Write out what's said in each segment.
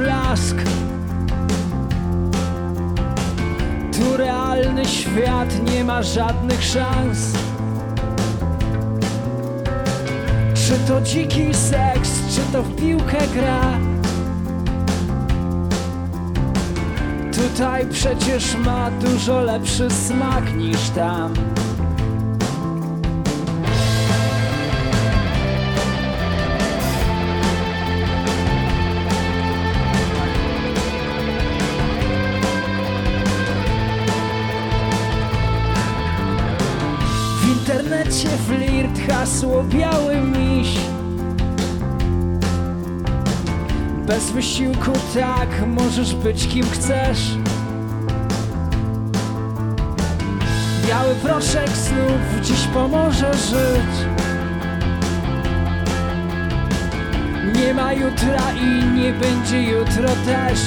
blask. Tu realny świat nie ma żadnych szans. Czy to dziki seks, czy to w piłkę gra? Tutaj przecież ma dużo lepszy smak niż tam. Internecie flirt, hasło biały miś. Bez wysiłku tak, możesz być kim chcesz. Biały proszek znów dziś pomoże żyć. Nie ma jutra i nie będzie jutro też.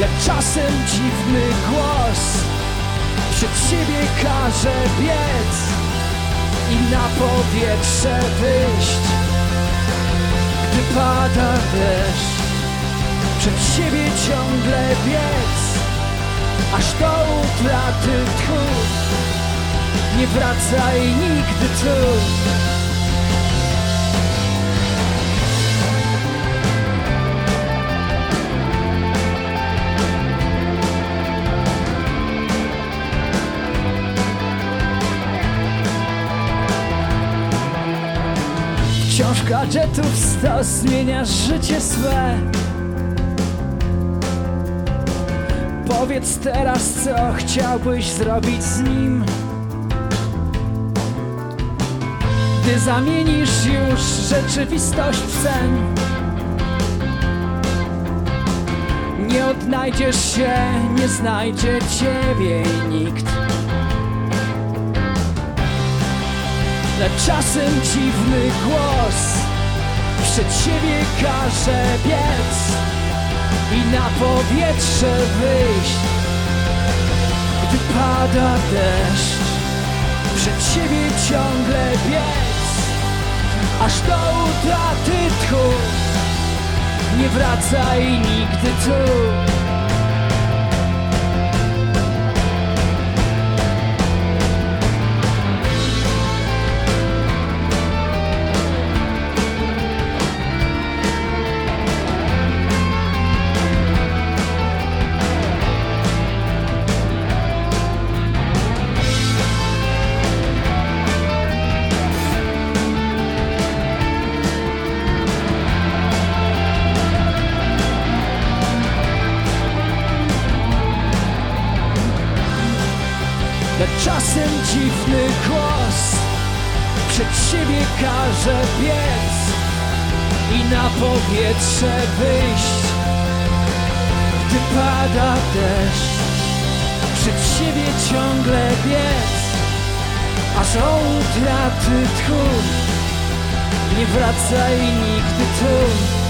Lecz czasem dziwny głos Przed siebie każe biec I na powietrze wyjść. Gdy pada deszcz Przed siebie ciągle biec Aż do utraty tchu. Nie wracaj nigdy gadżetów stos zmieniasz życie swe Powiedz teraz co chciałbyś zrobić z nim. Gdy zamienisz już rzeczywistość w sen Nie odnajdziesz się, nie znajdzie ciebie nikt. Lecz czasem dziwny głos Przed siebie każe biec I na powietrze wyjść. Gdy pada deszcz Przed siebie ciągle biec. Aż do utraty tchu. Nie wracaj nigdy tu czasem dziwny głos Przed siebie każe biec I na powietrze wyjść. Gdy pada deszcz Przed siebie ciągle biec Aż o utraty tchu Nie wracaj nigdy tu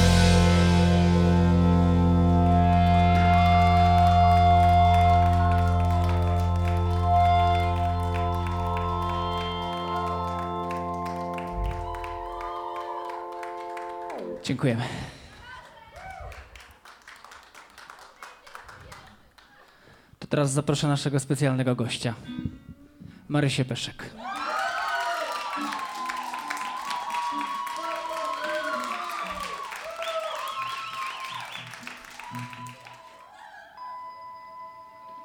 Dziękujemy. To teraz zaproszę naszego specjalnego gościa, Marysię Peszek.